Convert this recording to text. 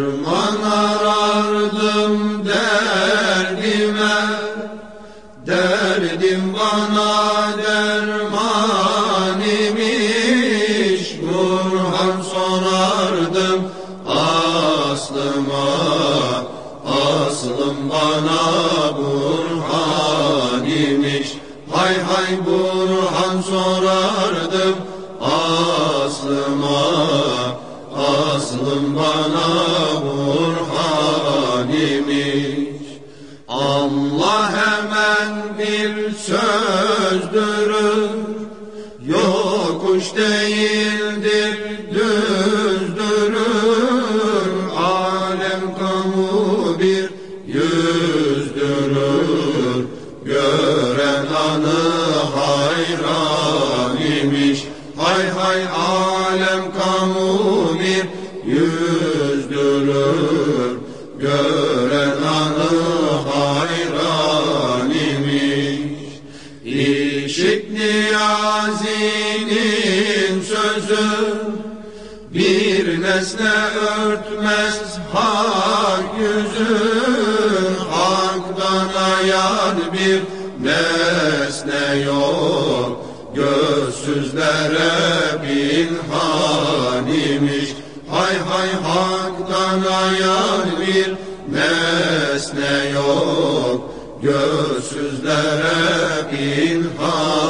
Derman arardım derdime Derdim bana derman imiş. Burhan sorardım aslıma Aslım bana Burhan imiş. Hay hay Burhan sorardım aslıma Aslım bana imiş Allah hemen bir sözdürür Yokuş değildir düzdürür Alem kamu bir yüzdürür Gören anı hayran imiş. Hay hay alem kamu bir yüzdürür İşit Niyazi'nin sözü Bir nesne örtmez hak yüzü. Hak'tan ayar bir nesne yok Gözsüzlere pinhan imiş. Hay hay haktan ayar bir nesne yok Gözsüzlere pinhan